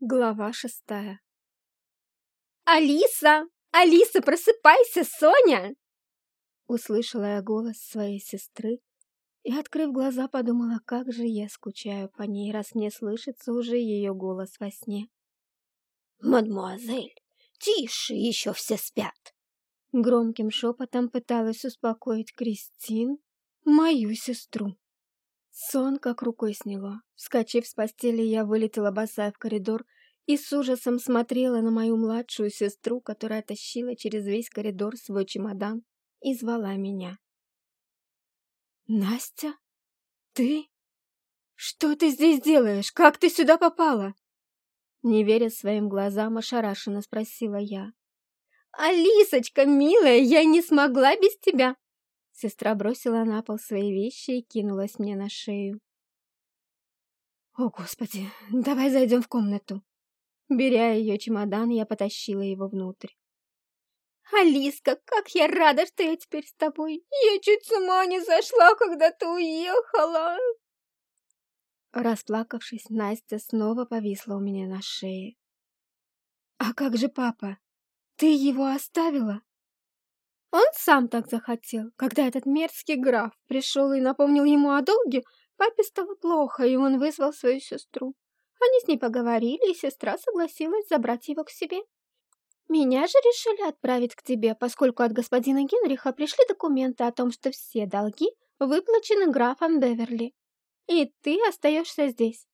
Глава шестая «Алиса! Алиса, просыпайся, Соня!» Услышала я голос своей сестры и, открыв глаза, подумала, как же я скучаю по ней, раз мне слышится уже ее голос во сне. «Мадемуазель, тише, еще все спят!» Громким шепотом пыталась успокоить Кристин, мою сестру. Сон как рукой сняло. Вскочив с постели, я вылетела босая в коридор и с ужасом смотрела на мою младшую сестру, которая тащила через весь коридор свой чемодан и звала меня. «Настя? Ты? Что ты здесь делаешь? Как ты сюда попала?» Не веря своим глазам, ошарашенно спросила я. «Алисочка, милая, я не смогла без тебя!» Сестра бросила на пол свои вещи и кинулась мне на шею. «О, Господи, давай зайдем в комнату!» Беря ее чемодан, я потащила его внутрь. «Алиска, как я рада, что я теперь с тобой! Я чуть с ума не зашла, когда ты уехала!» Расплакавшись, Настя снова повисла у меня на шее. «А как же папа? Ты его оставила?» Он сам так захотел. Когда этот мерзкий граф пришел и напомнил ему о долге, папе стало плохо, и он вызвал свою сестру. Они с ней поговорили, и сестра согласилась забрать его к себе. Меня же решили отправить к тебе, поскольку от господина Генриха пришли документы о том, что все долги выплачены графом Беверли. И ты остаешься здесь.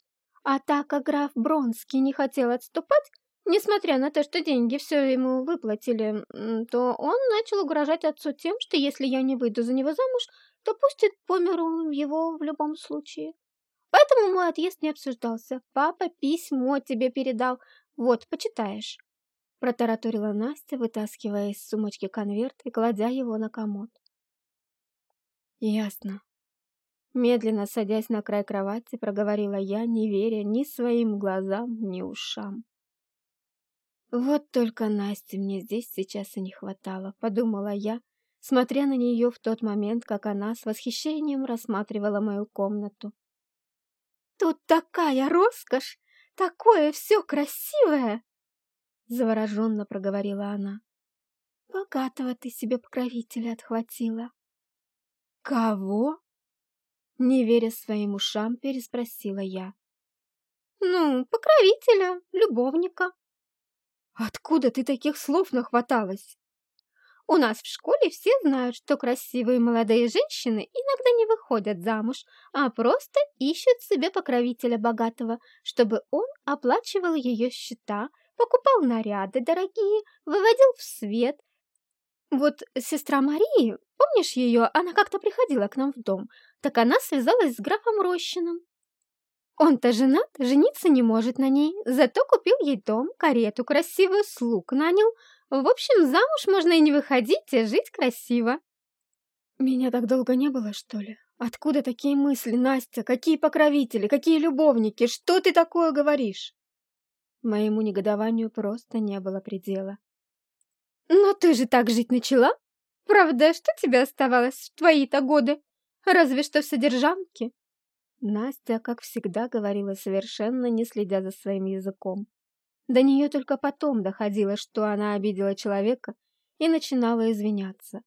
А так как граф Бронский не хотел отступать, Несмотря на то, что деньги все ему выплатили, то он начал угрожать отцу тем, что если я не выйду за него замуж, то пустит по миру его в любом случае. Поэтому мой отъезд не обсуждался. Папа письмо тебе передал. Вот, почитаешь. Протараторила Настя, вытаскивая из сумочки конверт и кладя его на комод. Ясно. Медленно садясь на край кровати, проговорила я, не веря ни своим глазам, ни ушам. Вот только Насти мне здесь сейчас и не хватало, подумала я, смотря на нее в тот момент, как она с восхищением рассматривала мою комнату. «Тут такая роскошь! Такое все красивое!» Завороженно проговорила она. «Богатого ты себе покровителя отхватила». «Кого?» Не веря своим ушам, переспросила я. «Ну, покровителя, любовника», Откуда ты таких слов нахваталась? У нас в школе все знают, что красивые молодые женщины иногда не выходят замуж, а просто ищут себе покровителя богатого, чтобы он оплачивал ее счета, покупал наряды дорогие, выводил в свет. Вот сестра Марии, помнишь ее, она как-то приходила к нам в дом, так она связалась с графом Рощиным. Он-то женат, жениться не может на ней, зато купил ей дом, карету, красивую слуг нанял. В общем, замуж можно и не выходить, и жить красиво. Меня так долго не было, что ли? Откуда такие мысли, Настя? Какие покровители, какие любовники? Что ты такое говоришь? Моему негодованию просто не было предела. Но ты же так жить начала? Правда, что тебе оставалось в твои-то годы? Разве что в содержанке. Настя, как всегда, говорила совершенно не следя за своим языком. До нее только потом доходило, что она обидела человека и начинала извиняться.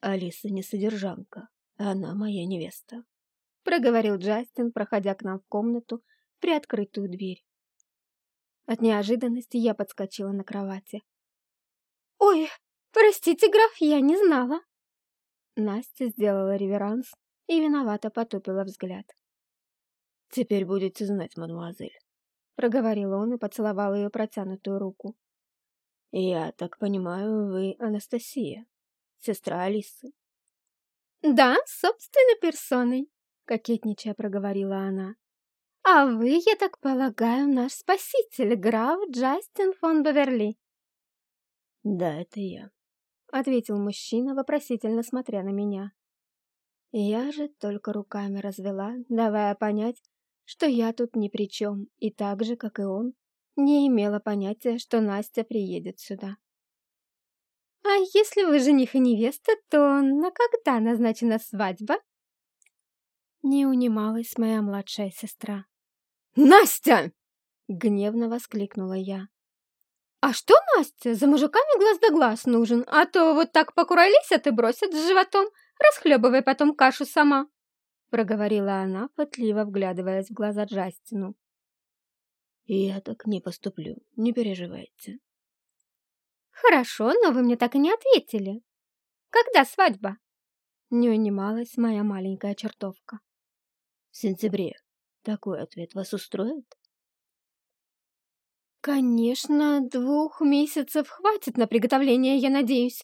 «Алиса не содержанка, она моя невеста», — проговорил Джастин, проходя к нам в комнату приоткрытую дверь. От неожиданности я подскочила на кровати. «Ой, простите, граф, я не знала!» Настя сделала реверанс и виновато потупила взгляд. «Теперь будете знать, мадемуазель», — проговорил он и поцеловал ее протянутую руку. «Я так понимаю, вы Анастасия, сестра Алисы?» «Да, собственной персоной», — кокетничая проговорила она. «А вы, я так полагаю, наш спаситель, граф Джастин фон Беверли?» «Да, это я», — ответил мужчина, вопросительно смотря на меня. Я же только руками развела, давая понять, что я тут ни при чем, и так же, как и он, не имела понятия, что Настя приедет сюда. «А если вы жених и невеста, то на когда назначена свадьба?» Не унималась моя младшая сестра. «Настя!» Гневно воскликнула я. «А что, Настя, за мужиками глаз да глаз нужен, а то вот так покуролисят и бросят с животом, расхлебывай потом кашу сама!» Проговорила она, пытливо вглядываясь в глаза Джастину. «Я так не поступлю, не переживайте». «Хорошо, но вы мне так и не ответили. Когда свадьба?» Не унималась моя маленькая чертовка. «В сентябре. Такой ответ вас устроит?» «Конечно, двух месяцев хватит на приготовление, я надеюсь!»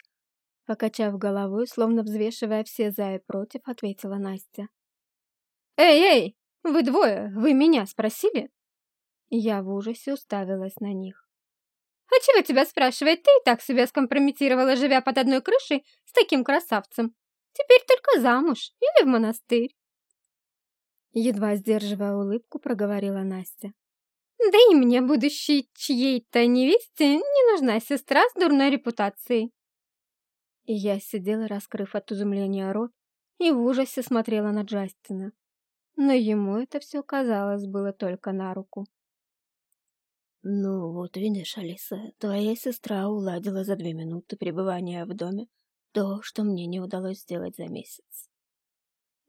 Покачав головой, словно взвешивая все за и против, ответила Настя. «Эй, эй! Вы двое! Вы меня спросили?» Я в ужасе уставилась на них. «А чего тебя спрашивать? Ты и так себя скомпрометировала, живя под одной крышей с таким красавцем. Теперь только замуж или в монастырь!» Едва сдерживая улыбку, проговорила Настя. Да и мне, будущей чьей-то невесте, не нужна сестра с дурной репутацией. И я сидела, раскрыв от изумления рот, и в ужасе смотрела на Джастина. Но ему это все, казалось, было только на руку. «Ну вот видишь, Алиса, твоя сестра уладила за две минуты пребывания в доме то, что мне не удалось сделать за месяц».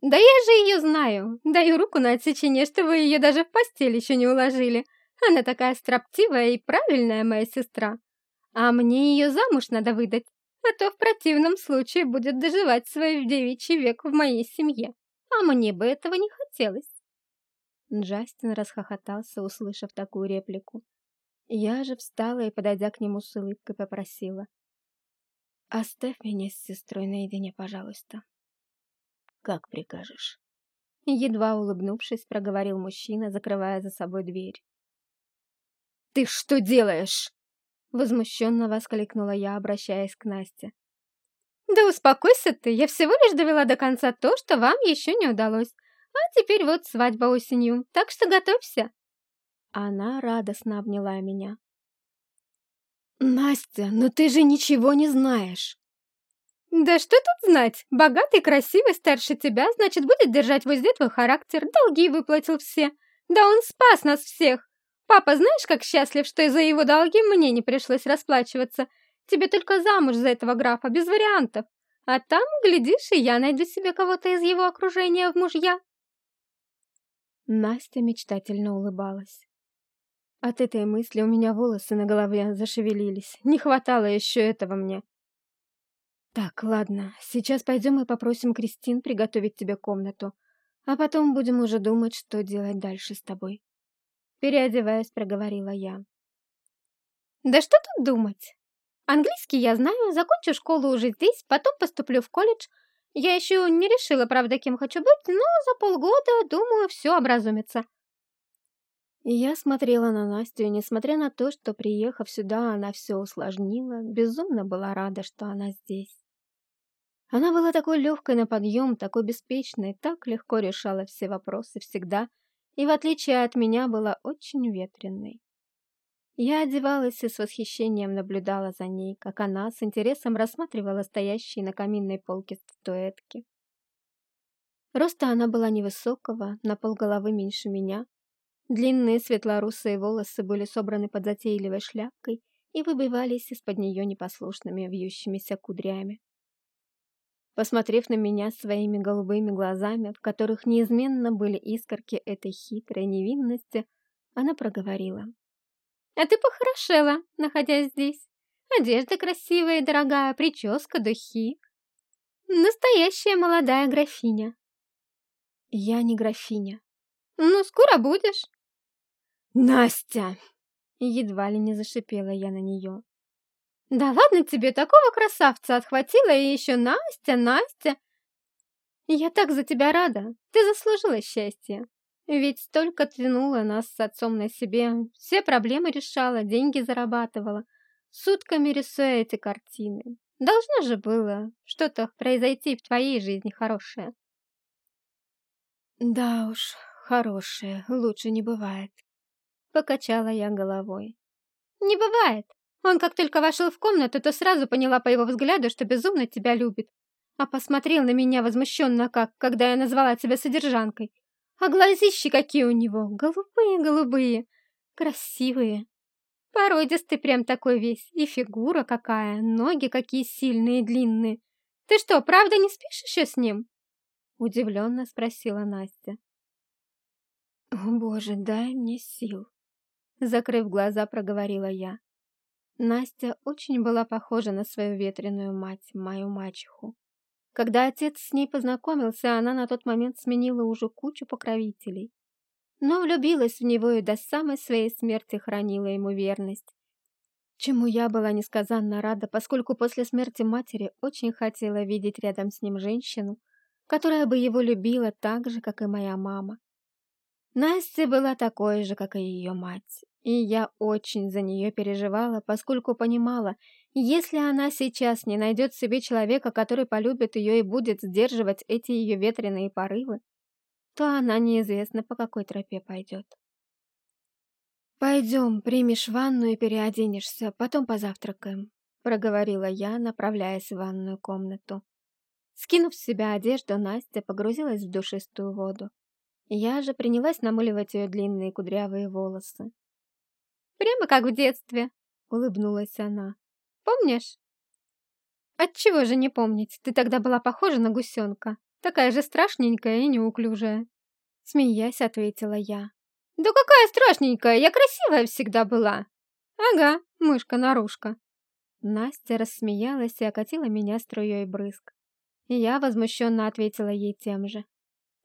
«Да я же ее знаю! Даю руку на отсечение, что вы ее даже в постель еще не уложили!» Она такая строптивая и правильная моя сестра. А мне ее замуж надо выдать, а то в противном случае будет доживать свой девичий век в моей семье. А мне бы этого не хотелось. Джастин расхохотался, услышав такую реплику. Я же встала и, подойдя к нему с улыбкой, попросила. «Оставь меня с сестрой наедине, пожалуйста». «Как прикажешь». Едва улыбнувшись, проговорил мужчина, закрывая за собой дверь. «Ты что делаешь?» Возмущенно воскликнула я, обращаясь к Насте. «Да успокойся ты, я всего лишь довела до конца то, что вам еще не удалось. А теперь вот свадьба осенью, так что готовься!» Она радостно обняла меня. «Настя, но ты же ничего не знаешь!» «Да что тут знать? Богатый, красивый, старше тебя, значит, будет держать в узде твой характер, долги выплатил все. Да он спас нас всех! Папа, знаешь, как счастлив, что из-за его долги мне не пришлось расплачиваться. Тебе только замуж за этого графа, без вариантов. А там, глядишь, и я найду себе кого-то из его окружения в мужья. Настя мечтательно улыбалась. От этой мысли у меня волосы на голове зашевелились. Не хватало еще этого мне. Так, ладно, сейчас пойдем и попросим Кристин приготовить тебе комнату, а потом будем уже думать, что делать дальше с тобой. Переодеваясь, проговорила я. Да что тут думать? Английский я знаю, закончу школу уже здесь, потом поступлю в колледж. Я еще не решила, правда, кем хочу быть, но за полгода, думаю, все образумится. я смотрела на Настю, несмотря на то, что, приехав сюда, она все усложнила, безумно была рада, что она здесь. Она была такой легкой на подъем, такой беспечной, так легко решала все вопросы всегда, и, в отличие от меня, была очень ветреной. Я одевалась и с восхищением наблюдала за ней, как она с интересом рассматривала стоящие на каминной полке статуэтки. Роста она была невысокого, на полголовы меньше меня. Длинные светлорусые волосы были собраны под затейливой шляпкой и выбивались из-под нее непослушными вьющимися кудрями. Посмотрев на меня своими голубыми глазами, в которых неизменно были искорки этой хитрой невинности, она проговорила. «А ты похорошела, находясь здесь. Одежда красивая и дорогая, прическа, духи. Настоящая молодая графиня». «Я не графиня». «Ну, скоро будешь». «Настя!» Едва ли не зашипела я на нее. Да ладно тебе, такого красавца отхватила и еще Настя, Настя. Я так за тебя рада, ты заслужила счастья. Ведь столько тянула нас с отцом на себе, все проблемы решала, деньги зарабатывала, сутками рисуя эти картины. Должно же было что-то произойти в твоей жизни хорошее. Да уж, хорошее, лучше не бывает. Покачала я головой. Не бывает. Он как только вошел в комнату, то сразу поняла по его взгляду, что безумно тебя любит. А посмотрел на меня возмущенно как, когда я назвала тебя содержанкой. А глазищи какие у него, голубые-голубые. красивые. Породистый прям такой весь, и фигура какая, ноги какие сильные и длинные. Ты что, правда не спишь еще с ним?» Удивленно спросила Настя. «О, Боже, дай мне сил!» Закрыв глаза, проговорила я. Настя очень была похожа на свою ветреную мать, мою мачеху. Когда отец с ней познакомился, она на тот момент сменила уже кучу покровителей. Но влюбилась в него и до самой своей смерти хранила ему верность. Чему я была несказанно рада, поскольку после смерти матери очень хотела видеть рядом с ним женщину, которая бы его любила так же, как и моя мама. Настя была такой же, как и ее мать, и я очень за нее переживала, поскольку понимала, если она сейчас не найдет себе человека, который полюбит ее и будет сдерживать эти ее ветреные порывы, то она неизвестно по какой тропе пойдет. «Пойдем, примешь ванну и переоденешься, потом позавтракаем», проговорила я, направляясь в ванную комнату. Скинув с себя одежду, Настя погрузилась в душистую воду. Я же принялась намыливать ее длинные кудрявые волосы. «Прямо как в детстве», — улыбнулась она. «Помнишь?» «Отчего же не помнить? Ты тогда была похожа на гусенка, такая же страшненькая и неуклюжая». Смеясь, ответила я. «Да какая страшненькая, я красивая всегда была!» «Ага, мышка-нарушка!» Настя рассмеялась и окатила меня струей брызг. Я возмущенно ответила ей тем же.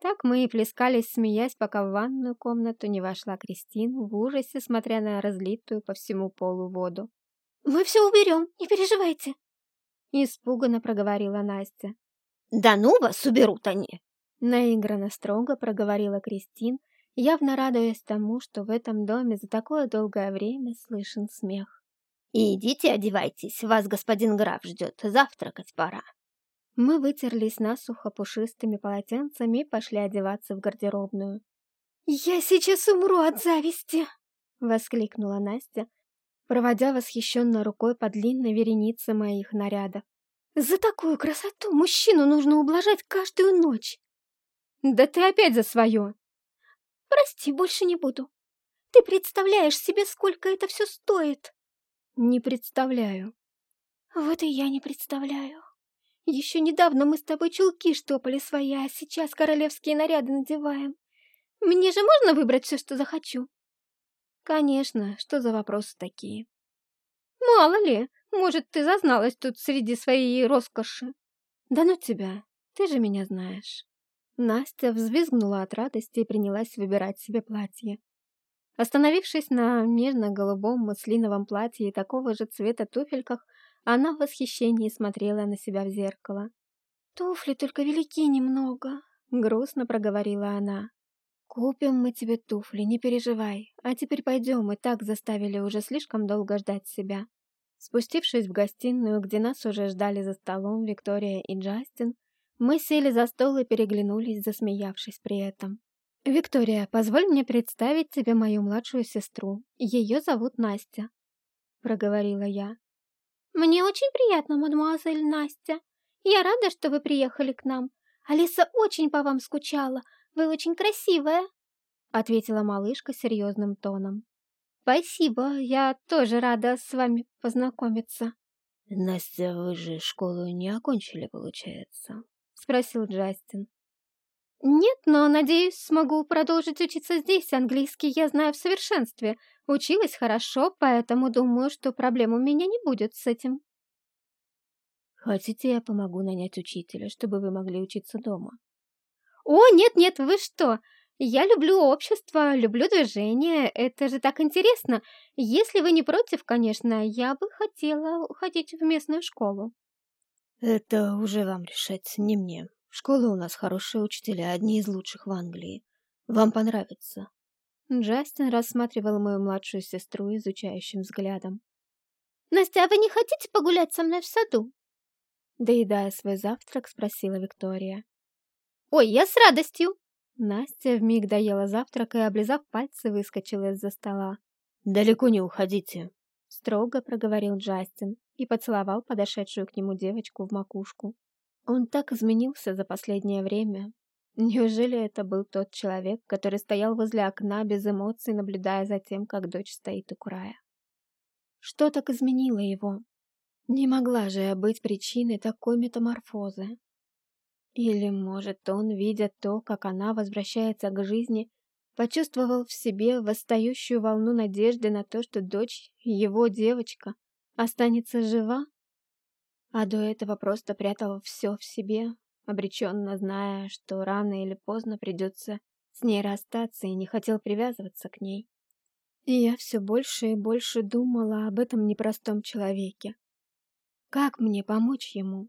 Так мы и плескались, смеясь, пока в ванную комнату не вошла Кристина в ужасе, смотря на разлитую по всему полу воду. «Мы все уберем, не переживайте!» Испуганно проговорила Настя. «Да ну вас уберут они!» Наигранно строго проговорила Кристин, явно радуясь тому, что в этом доме за такое долгое время слышен смех. «Идите одевайтесь, вас господин граф ждет, завтракать пора!» Мы вытерлись насухо пушистыми полотенцами и пошли одеваться в гардеробную. «Я сейчас умру от зависти!» — воскликнула Настя, проводя восхищенно рукой по длинной веренице моих нарядов. «За такую красоту мужчину нужно ублажать каждую ночь!» «Да ты опять за свое!» «Прости, больше не буду. Ты представляешь себе, сколько это все стоит?» «Не представляю». «Вот и я не представляю». Еще недавно мы с тобой чулки штопали свои, а сейчас королевские наряды надеваем. Мне же можно выбрать все, что захочу? Конечно, что за вопросы такие? Мало ли, может, ты зазналась тут среди своей роскоши. Да ну тебя, ты же меня знаешь. Настя взвизгнула от радости и принялась выбирать себе платье. Остановившись на нежно-голубом муслиновом платье и такого же цвета туфельках, она в восхищении смотрела на себя в зеркало. «Туфли только велики немного», — грустно проговорила она. «Купим мы тебе туфли, не переживай. А теперь пойдем, и так заставили уже слишком долго ждать себя». Спустившись в гостиную, где нас уже ждали за столом Виктория и Джастин, мы сели за стол и переглянулись, засмеявшись при этом. «Виктория, позволь мне представить тебе мою младшую сестру. Ее зовут Настя», — проговорила я. «Мне очень приятно, мадемуазель Настя. Я рада, что вы приехали к нам. Алиса очень по вам скучала. Вы очень красивая», — ответила малышка серьезным тоном. «Спасибо, я тоже рада с вами познакомиться». «Настя, вы же школу не окончили, получается?» — спросил Джастин. «Нет, но, надеюсь, смогу продолжить учиться здесь. Английский я знаю в совершенстве. Училась хорошо, поэтому думаю, что проблем у меня не будет с этим». «Хотите, я помогу нанять учителя, чтобы вы могли учиться дома?» «О, нет-нет, вы что! Я люблю общество, люблю движение, это же так интересно. Если вы не против, конечно, я бы хотела уходить в местную школу». «Это уже вам решать, не мне. Школа у нас хорошие учителя, одни из лучших в Англии. Вам понравится. Джастин рассматривал мою младшую сестру изучающим взглядом. «Настя, а вы не хотите погулять со мной в саду?» Доедая свой завтрак, спросила Виктория. «Ой, я с радостью!» Настя вмиг доела завтрак и, облизав пальцы, выскочила из-за стола. «Далеко не уходите», — строго проговорил Джастин и поцеловал подошедшую к нему девочку в макушку. Он так изменился за последнее время. Неужели это был тот человек, который стоял возле окна без эмоций, наблюдая за тем, как дочь стоит у края? Что так изменило его? Не могла же я быть причиной такой метаморфозы. Или, может, он, видя то, как она возвращается к жизни, почувствовал в себе восстающую волну надежды на то, что дочь, его девочка, останется жива? А до этого просто прятал все в себе, обреченно зная, что рано или поздно придется с ней расстаться и не хотел привязываться к ней. И я все больше и больше думала об этом непростом человеке. Как мне помочь ему?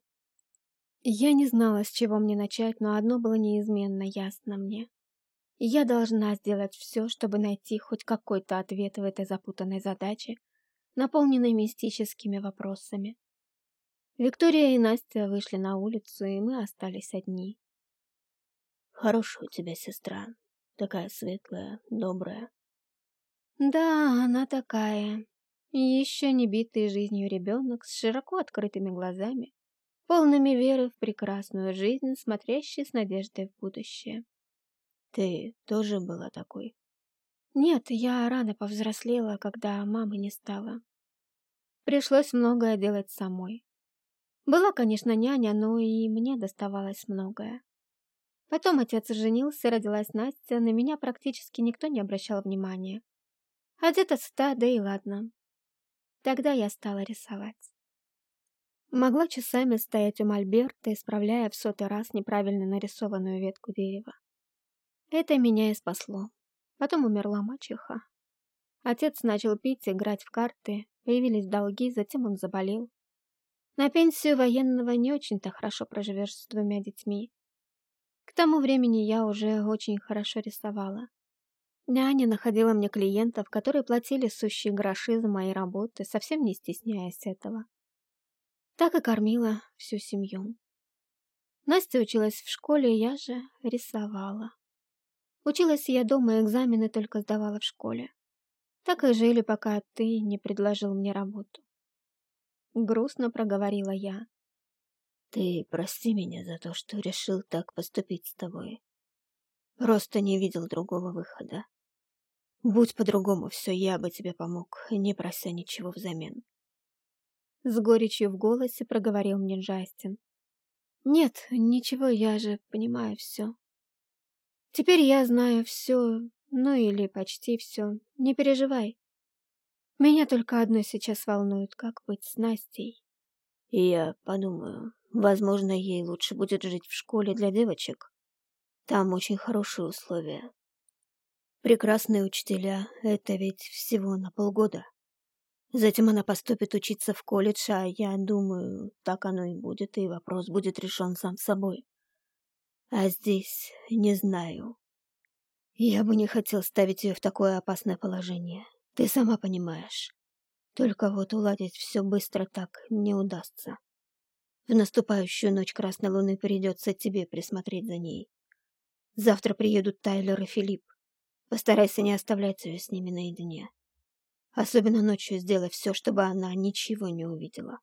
Я не знала, с чего мне начать, но одно было неизменно ясно мне. Я должна сделать все, чтобы найти хоть какой-то ответ в этой запутанной задаче, наполненной мистическими вопросами. Виктория и Настя вышли на улицу, и мы остались одни. Хорошая у тебя сестра, такая светлая, добрая. Да, она такая. еще не битый жизнью ребенок с широко открытыми глазами, полными веры в прекрасную жизнь, смотрящий с надеждой в будущее. Ты тоже была такой? Нет, я рано повзрослела, когда мамы не стало. Пришлось многое делать самой. Была, конечно, няня, но и мне доставалось многое. Потом отец женился, родилась Настя, на меня практически никто не обращал внимания. Одета ста, да и ладно. Тогда я стала рисовать. Могла часами стоять у мольберта, исправляя в сотый раз неправильно нарисованную ветку дерева. Это меня и спасло. Потом умерла мачеха. Отец начал пить, играть в карты, появились долги, затем он заболел. На пенсию военного не очень-то хорошо проживешь с двумя детьми. К тому времени я уже очень хорошо рисовала. Няня находила мне клиентов, которые платили сущие гроши за мои работы, совсем не стесняясь этого. Так и кормила всю семью. Настя училась в школе, я же рисовала. Училась я дома, экзамены только сдавала в школе. Так и жили, пока ты не предложил мне работу. Грустно проговорила я. Ты прости меня за то, что решил так поступить с тобой. Просто не видел другого выхода. Будь по-другому все, я бы тебе помог, не прося ничего взамен. С горечью в голосе проговорил мне Джастин. Нет, ничего, я же понимаю все. Теперь я знаю все, ну или почти все. Не переживай. Меня только одно сейчас волнует, как быть с Настей. Я подумаю, возможно, ей лучше будет жить в школе для девочек. Там очень хорошие условия. Прекрасные учителя — это ведь всего на полгода. Затем она поступит учиться в колледж, а я думаю, так оно и будет, и вопрос будет решен сам собой. А здесь не знаю. Я бы не хотел ставить ее в такое опасное положение. Ты сама понимаешь. Только вот уладить все быстро так не удастся. В наступающую ночь Красной Луны придется тебе присмотреть за ней. Завтра приедут Тайлер и Филипп. Постарайся не оставлять ее с ними наедине. Особенно ночью сделай все, чтобы она ничего не увидела.